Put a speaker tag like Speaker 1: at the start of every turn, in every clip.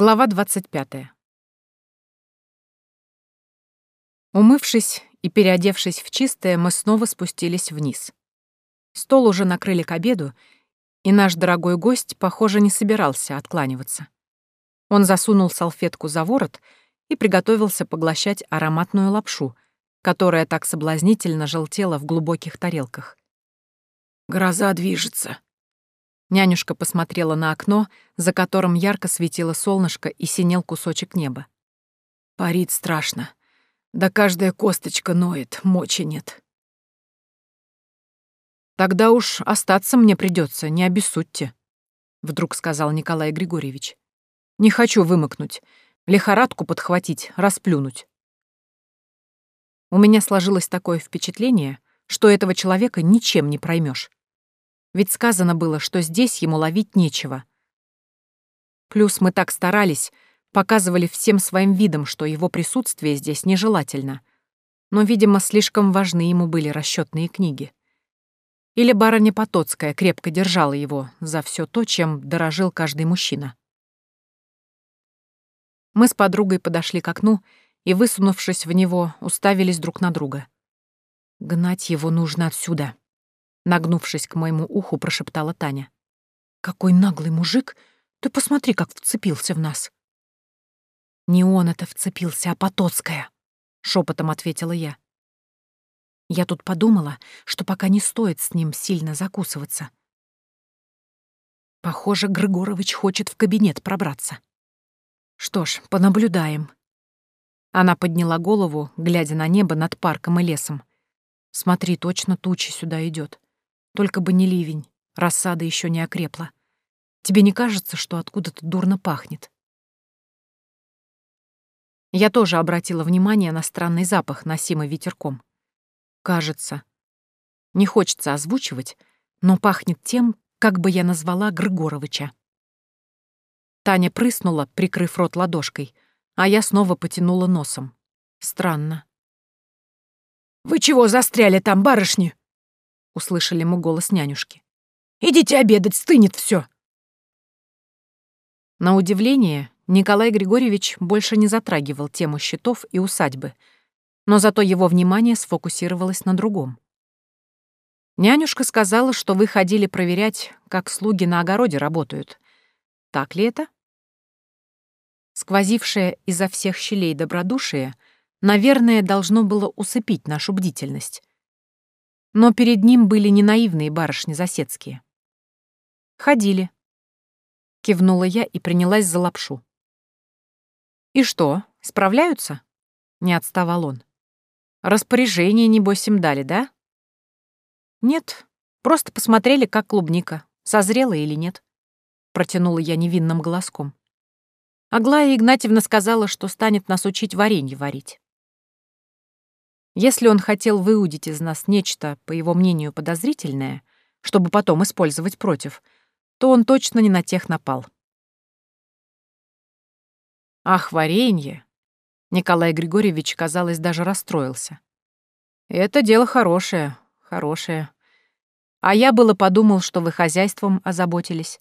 Speaker 1: Глава 25. Умывшись и переодевшись в чистое, мы снова спустились вниз. Стол уже накрыли к обеду, и наш дорогой гость, похоже, не собирался откланиваться. Он засунул салфетку за ворот и приготовился поглощать ароматную лапшу, которая так соблазнительно желтела в глубоких тарелках.
Speaker 2: «Гроза движется»,
Speaker 1: Нянюшка посмотрела на окно, за которым ярко светило солнышко и синел кусочек неба.
Speaker 2: «Парит страшно. Да каждая косточка ноет, мочи нет».
Speaker 1: «Тогда уж остаться мне придется, не обессудьте», — вдруг сказал Николай Григорьевич. «Не хочу вымокнуть, лихорадку подхватить, расплюнуть». У меня сложилось такое впечатление, что этого человека ничем не проймешь. Ведь сказано было, что здесь ему ловить нечего. Плюс мы так старались, показывали всем своим видом, что его присутствие здесь нежелательно. Но, видимо, слишком важны ему были расчетные книги. Или барыня Потоцкая крепко держала его за все то, чем дорожил каждый мужчина. Мы с подругой подошли к окну и, высунувшись в него, уставились друг на друга. «Гнать его нужно отсюда», Нагнувшись к моему уху, прошептала Таня. «Какой наглый мужик! Ты посмотри, как вцепился в нас!» «Не он это вцепился, а Потоцкая!» — шепотом ответила я. Я тут подумала, что пока не стоит с ним сильно закусываться. Похоже, Григорович хочет в кабинет пробраться. Что ж, понаблюдаем. Она подняла голову, глядя на небо над парком и лесом. Смотри, точно туча сюда идет. Только бы не ливень, рассада еще не окрепла. Тебе не кажется, что откуда-то дурно пахнет? Я тоже обратила внимание на странный запах, носимый ветерком. Кажется. Не хочется озвучивать, но пахнет тем, как бы я назвала Григоровича. Таня прыснула, прикрыв рот ладошкой, а я снова потянула носом. Странно.
Speaker 2: «Вы чего застряли там, барышни?»
Speaker 1: Услышали мы голос нянюшки.
Speaker 2: «Идите обедать, стынет все.
Speaker 1: На удивление, Николай Григорьевич больше не затрагивал тему счетов и усадьбы, но зато его внимание сфокусировалось на другом. Нянюшка сказала, что вы ходили проверять, как слуги на огороде работают. Так ли это? Сквозившее изо всех щелей добродушие, наверное, должно было усыпить нашу бдительность. Но перед ним были не наивные барышни засецкие. «Ходили», — кивнула я и принялась за лапшу. «И что, справляются?» — не отставал он. «Распоряжение, небось, им дали, да?» «Нет, просто посмотрели, как клубника, созрела или нет», — протянула я невинным голоском. Аглая Игнатьевна сказала, что станет нас учить варенье варить. Если он хотел выудить из нас нечто, по его мнению, подозрительное, чтобы потом использовать против, то он точно не на тех напал. Ах, варенье! Николай Григорьевич, казалось, даже расстроился. Это дело хорошее, хорошее. А я было подумал, что вы хозяйством озаботились.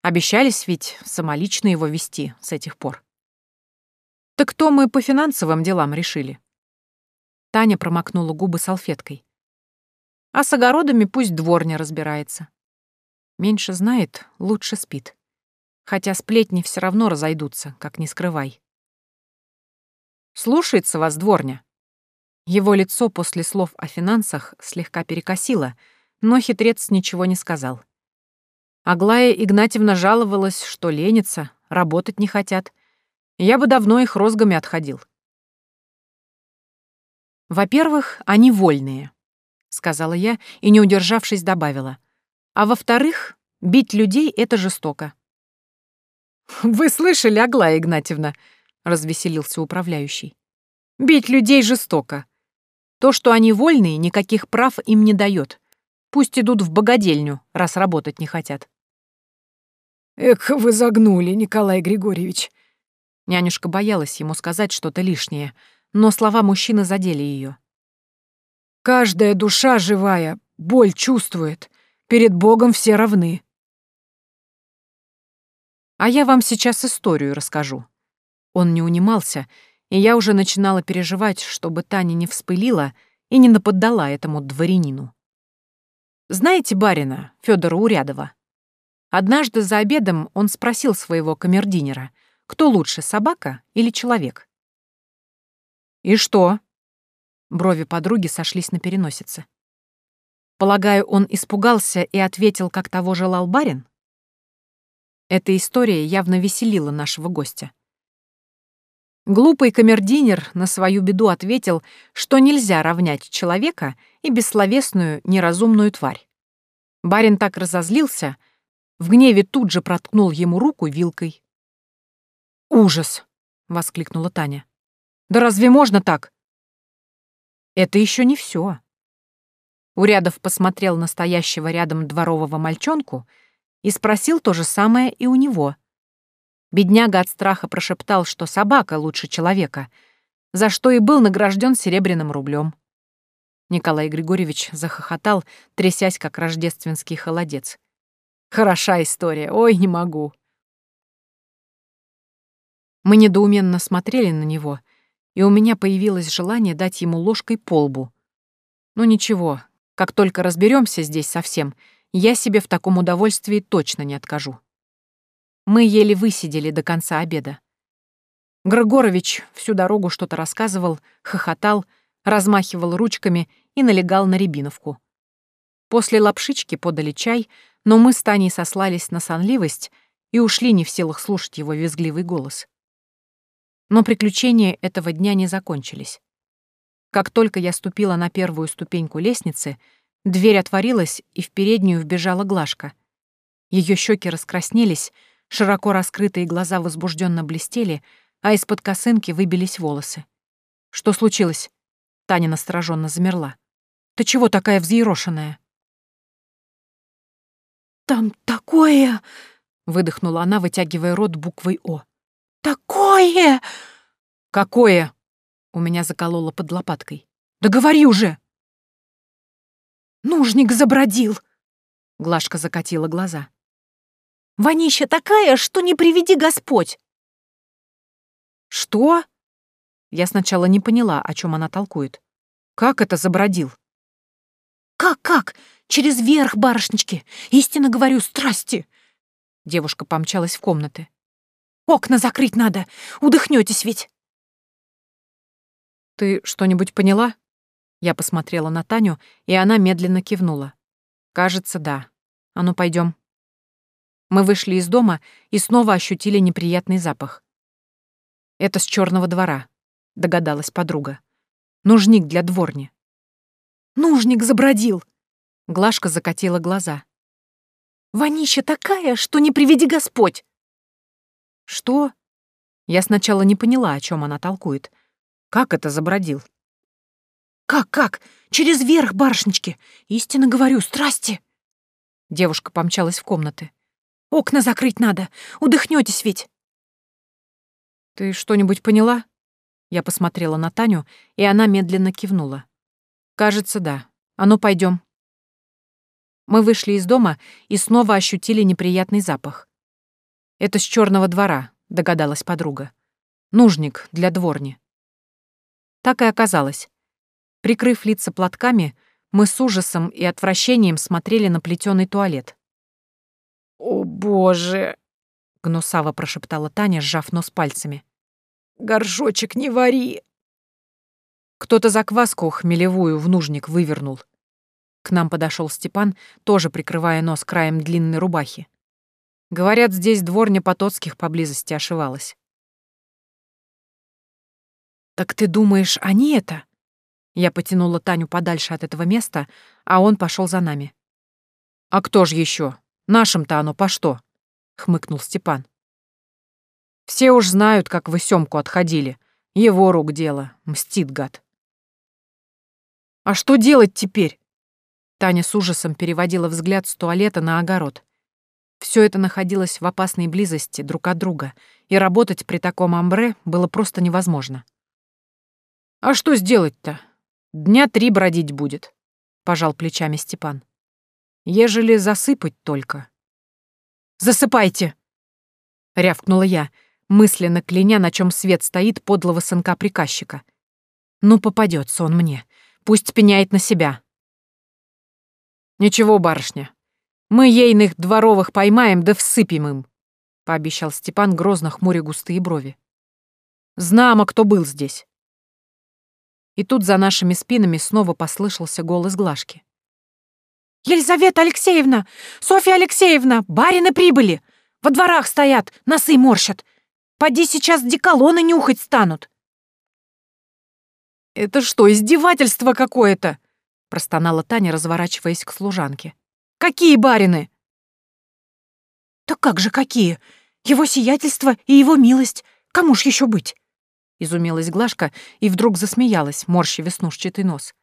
Speaker 1: Обещались ведь самолично его вести с этих пор. Так кто мы по финансовым делам решили? Таня промокнула губы салфеткой. А с огородами пусть дворня разбирается. Меньше знает, лучше спит. Хотя сплетни все равно разойдутся, как не скрывай. Слушается вас дворня. Его лицо после слов о финансах слегка перекосило, но хитрец ничего не сказал. Аглая Игнатьевна жаловалась, что ленится, работать не хотят. Я бы давно их розгами отходил. «Во-первых, они вольные», — сказала я и, не удержавшись, добавила. «А во-вторых, бить людей — это жестоко». «Вы слышали, Аглая Игнатьевна?» — развеселился управляющий. «Бить людей жестоко. То, что они вольные, никаких прав им не дает. Пусть идут в богадельню, раз работать не хотят».
Speaker 2: «Эх, вы загнули, Николай Григорьевич!»
Speaker 1: Нянюшка боялась ему сказать что-то лишнее — но слова мужчины задели ее.
Speaker 2: «Каждая душа живая боль чувствует. Перед Богом все равны».
Speaker 1: А я вам сейчас историю расскажу. Он не унимался, и я уже начинала переживать, чтобы Таня не вспылила и не наподдала этому дворянину. Знаете барина, Федора Урядова? Однажды за обедом он спросил своего камердинера, кто лучше, собака или человек? «И что?» Брови подруги сошлись на переносице. Полагаю, он испугался и ответил, как того желал барин? Эта история явно веселила нашего гостя. Глупый камердинер на свою беду ответил, что нельзя равнять человека и бессловесную, неразумную тварь. Барин так разозлился, в гневе тут же проткнул ему руку вилкой. «Ужас!» — воскликнула Таня. «Да разве можно так?» «Это еще не все. Урядов посмотрел на стоящего рядом дворового мальчонку и спросил то же самое и у него. Бедняга от страха прошептал, что собака лучше человека, за что и был награжден серебряным рублем. Николай Григорьевич захохотал, трясясь, как рождественский холодец. «Хороша история, ой, не могу». Мы недоуменно смотрели на него, и у меня появилось желание дать ему ложкой по лбу. Ну ничего, как только разберемся здесь совсем, я себе в таком удовольствии точно не откажу. Мы еле высидели до конца обеда. Григорович всю дорогу что-то рассказывал, хохотал, размахивал ручками и налегал на рябиновку. После лапшички подали чай, но мы с Таней сослались на сонливость и ушли не в силах слушать его визгливый голос. Но приключения этого дня не закончились. Как только я ступила на первую ступеньку лестницы, дверь отворилась, и в переднюю вбежала Глашка. Ее щеки раскраснелись, широко раскрытые глаза возбужденно блестели, а из-под косынки выбились волосы. «Что случилось?» Таня настороженно замерла. «Ты чего такая взъерошенная?»
Speaker 2: «Там такое...»
Speaker 1: — выдохнула она, вытягивая рот буквой «О».
Speaker 2: «Такое...»
Speaker 1: «Какое?» У меня закололо под лопаткой. «Да говори уже!»
Speaker 2: «Нужник забродил!»
Speaker 1: Глашка закатила глаза.
Speaker 2: «Вонища такая, что не приведи Господь!»
Speaker 1: «Что?» Я сначала не поняла, о чем она толкует. «Как это забродил?»
Speaker 2: «Как-как? Через верх, барышнички! Истинно говорю, страсти!»
Speaker 1: Девушка помчалась в комнаты.
Speaker 2: «Окна закрыть надо! Удохнетесь ведь!»
Speaker 1: «Ты что-нибудь поняла?» Я посмотрела на Таню, и она медленно кивнула. «Кажется, да. А ну, пойдем. Мы вышли из дома и снова ощутили неприятный запах. «Это с черного двора», — догадалась подруга. «Нужник для дворни».
Speaker 2: «Нужник забродил!»
Speaker 1: Глашка закатила глаза.
Speaker 2: «Вонища такая, что не приведи Господь!»
Speaker 1: «Что?» Я сначала не поняла, о чем она толкует, как это забродил?
Speaker 2: Как-как? Через верх, барышнички. Истинно говорю, страсти.
Speaker 1: Девушка помчалась в комнаты.
Speaker 2: Окна закрыть надо. Удохнетесь ведь.
Speaker 1: Ты что-нибудь поняла? Я посмотрела на Таню, и она медленно кивнула. Кажется, да. А ну, пойдем. Мы вышли из дома и снова ощутили неприятный запах. Это с черного двора, догадалась подруга. Нужник для дворни. Так и оказалось. Прикрыв лица платками, мы с ужасом и отвращением смотрели на плетеный туалет.
Speaker 2: «О, боже!»
Speaker 1: — гнусаво прошептала Таня, сжав нос пальцами.
Speaker 2: «Горшочек не вари!»
Speaker 1: Кто-то закваску хмелевую в нужник вывернул. К нам подошел Степан, тоже прикрывая нос краем длинной рубахи. Говорят, здесь дворня Потоцких поблизости ошивалась. «Так ты думаешь, они это?» Я потянула Таню подальше от этого места, а он пошел за нами. «А кто ж еще? Нашим-то оно по что?» — хмыкнул Степан. «Все уж знают, как вы Сёмку отходили. Его рук дело. Мстит гад». «А что делать теперь?» Таня с ужасом переводила взгляд с туалета на огород. Все это находилось в опасной близости друг от друга, и работать при таком амбре было просто невозможно. «А что сделать-то? Дня три бродить будет», — пожал плечами Степан. «Ежели засыпать только». «Засыпайте!» — рявкнула я, мысленно кляня, на чем свет стоит подлого сынка приказчика. «Ну, попадется он мне. Пусть пеняет на себя». «Ничего, барышня. Мы ейных дворовых поймаем да всыпем им», — пообещал Степан, грозно хмуря густые брови. «Знамо, кто был здесь». И тут за нашими спинами снова послышался голос Глашки.
Speaker 2: «Елизавета Алексеевна! Софья Алексеевна! Барины прибыли! Во дворах стоят, носы морщат! Поди сейчас деколоны нюхать станут!»
Speaker 1: «Это что, издевательство какое-то?» — простонала Таня, разворачиваясь к служанке. «Какие барины?»
Speaker 2: «Так как же какие? Его сиятельство и его милость. Кому ж еще быть?»
Speaker 1: Изумилась Глашка и вдруг засмеялась, морщи веснушчатый нос.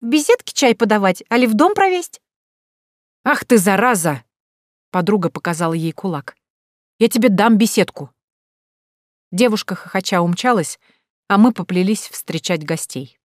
Speaker 2: «В беседке чай подавать, али в дом провесть?»
Speaker 1: «Ах ты, зараза!» Подруга показала ей кулак. «Я тебе дам беседку!» Девушка хохоча умчалась, а мы поплелись встречать гостей.